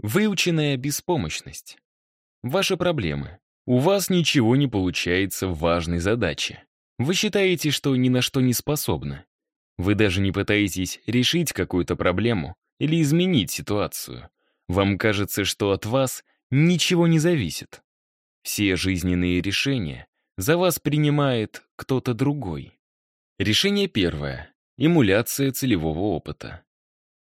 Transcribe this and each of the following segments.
Выученная беспомощность. Ваши проблемы. У вас ничего не получается в важной задаче. Вы считаете, что ни на что не способны. Вы даже не пытаетесь решить какую-то проблему или изменить ситуацию. Вам кажется, что от вас ничего не зависит. Все жизненные решения за вас принимает кто-то другой. Решение первое. Эмуляция целевого опыта.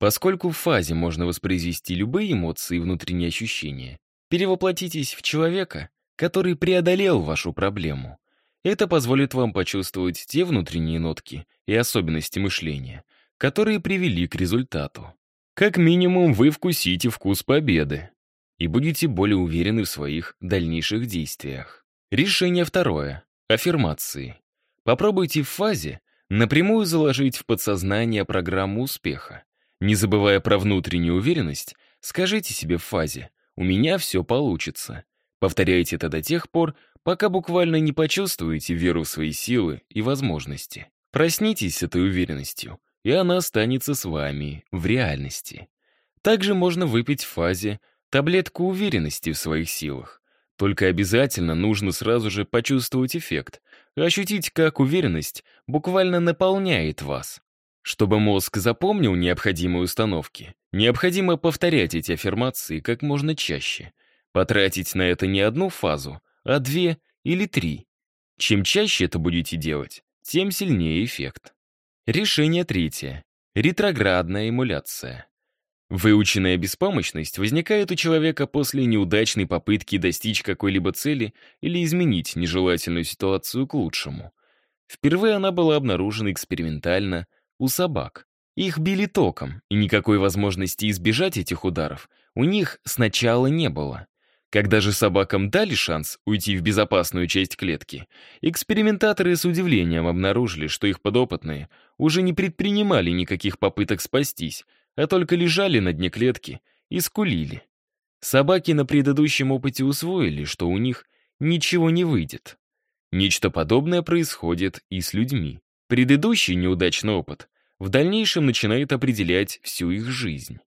Поскольку в фазе можно воспроизвести любые эмоции и внутренние ощущения, перевоплотитесь в человека, который преодолел вашу проблему. Это позволит вам почувствовать те внутренние нотки и особенности мышления, которые привели к результату. Как минимум, вы вкусите вкус победы и будете более уверены в своих дальнейших действиях. Решение второе. Аффирмации. Попробуйте в фазе напрямую заложить в подсознание программу успеха. Не забывая про внутреннюю уверенность, скажите себе в фазе «У меня все получится». Повторяйте это до тех пор, пока буквально не почувствуете веру в свои силы и возможности. Проснитесь с этой уверенностью, и она останется с вами в реальности. Также можно выпить в фазе таблетку уверенности в своих силах. Только обязательно нужно сразу же почувствовать эффект, ощутить, как уверенность буквально наполняет вас. Чтобы мозг запомнил необходимые установки, необходимо повторять эти аффирмации как можно чаще. Потратить на это не одну фазу, а две или три. Чем чаще это будете делать, тем сильнее эффект. Решение третье. Ретроградная эмуляция. Выученная беспомощность возникает у человека после неудачной попытки достичь какой-либо цели или изменить нежелательную ситуацию к лучшему. Впервые она была обнаружена экспериментально у собак. Их били током, и никакой возможности избежать этих ударов у них сначала не было. Когда же собакам дали шанс уйти в безопасную часть клетки, экспериментаторы с удивлением обнаружили, что их подопытные уже не предпринимали никаких попыток спастись, а только лежали на дне клетки и скулили. Собаки на предыдущем опыте усвоили, что у них ничего не выйдет. Нечто подобное происходит и с людьми. Предыдущий неудачный опыт в дальнейшем начинает определять всю их жизнь.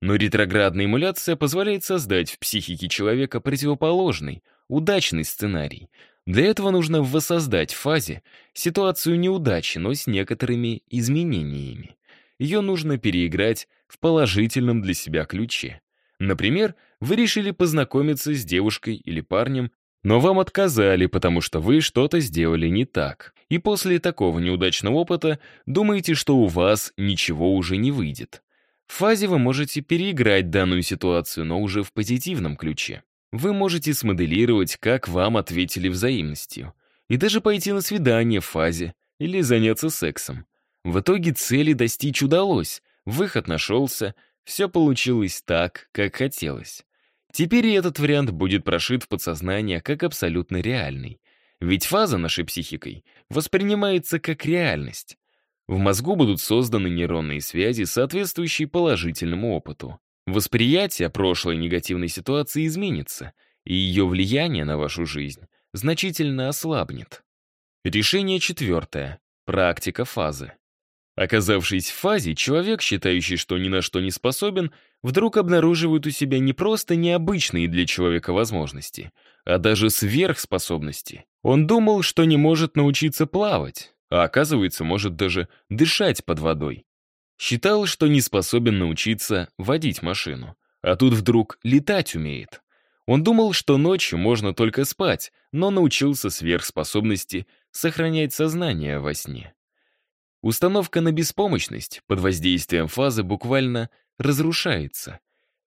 Но ретроградная эмуляция позволяет создать в психике человека противоположный, удачный сценарий. Для этого нужно воссоздать в фазе ситуацию неудачи, но с некоторыми изменениями. Ее нужно переиграть в положительном для себя ключе. Например, вы решили познакомиться с девушкой или парнем, но вам отказали, потому что вы что-то сделали не так. И после такого неудачного опыта думаете, что у вас ничего уже не выйдет. В фазе вы можете переиграть данную ситуацию, но уже в позитивном ключе. Вы можете смоделировать, как вам ответили взаимностью. И даже пойти на свидание в фазе или заняться сексом. В итоге цели достичь удалось, выход нашелся, все получилось так, как хотелось. Теперь и этот вариант будет прошит в подсознание как абсолютно реальный. Ведь фаза нашей психикой воспринимается как реальность. В мозгу будут созданы нейронные связи, соответствующие положительному опыту. Восприятие прошлой негативной ситуации изменится, и ее влияние на вашу жизнь значительно ослабнет. Решение четвертое. Практика фазы. Оказавшись в фазе, человек, считающий, что ни на что не способен, вдруг обнаруживает у себя не просто необычные для человека возможности, а даже сверхспособности. Он думал, что не может научиться плавать, а оказывается, может даже дышать под водой. Считал, что не способен научиться водить машину, а тут вдруг летать умеет. Он думал, что ночью можно только спать, но научился сверхспособности сохранять сознание во сне. Установка на беспомощность под воздействием фазы буквально разрушается.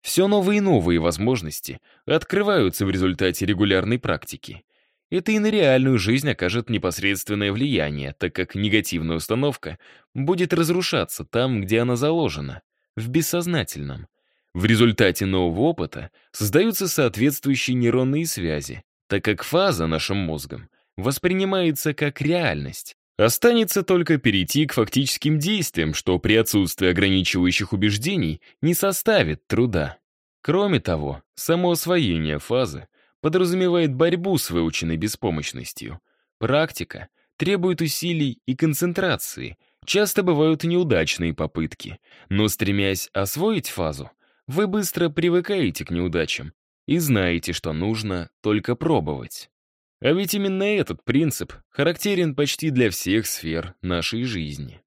Все новые и новые возможности открываются в результате регулярной практики. Это и на реальную жизнь окажет непосредственное влияние, так как негативная установка будет разрушаться там, где она заложена, в бессознательном. В результате нового опыта создаются соответствующие нейронные связи, так как фаза нашим мозгом воспринимается как реальность, Останется только перейти к фактическим действиям, что при отсутствии ограничивающих убеждений не составит труда. Кроме того, само освоение фазы подразумевает борьбу с выученной беспомощностью. Практика требует усилий и концентрации, часто бывают неудачные попытки, но стремясь освоить фазу, Вы быстро привыкаете к неудачам и знаете, что нужно только пробовать. А ведь именно этот принцип характерен почти для всех сфер нашей жизни.